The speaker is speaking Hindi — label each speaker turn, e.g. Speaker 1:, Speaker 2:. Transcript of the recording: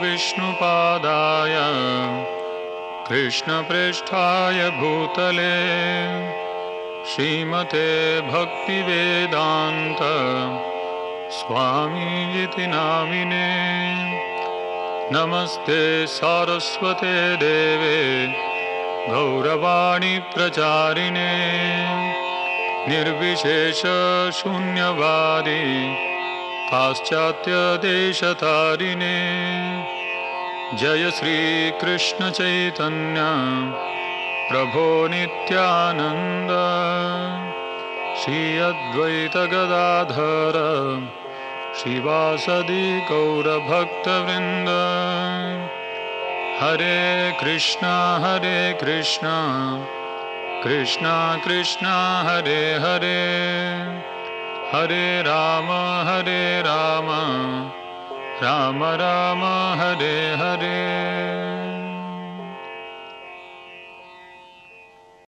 Speaker 1: विष्णुपादाय कृष्णपृष्ठाय भूतले श्रीमते भक्तिवेदान्त स्वामीति नामिने नमस्ते सारस्वते देवे गौरवाणी प्रचारिणे निर्विशेषशून्यवादी पाश्चात्यदेशतारिणे जय श्रीकृष्णचैतन्य प्रभो नित्यानन्द। श्री अद्वैतगदाधर शिवासदि गौरभक्तवृन्द। हरे कृष्णा हरे कृष्णा। कृष्णा कृष्णा, हरे हरे। हरे राम हरे राम। राम राम हरे हरे